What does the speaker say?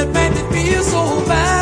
It made me feel so bad.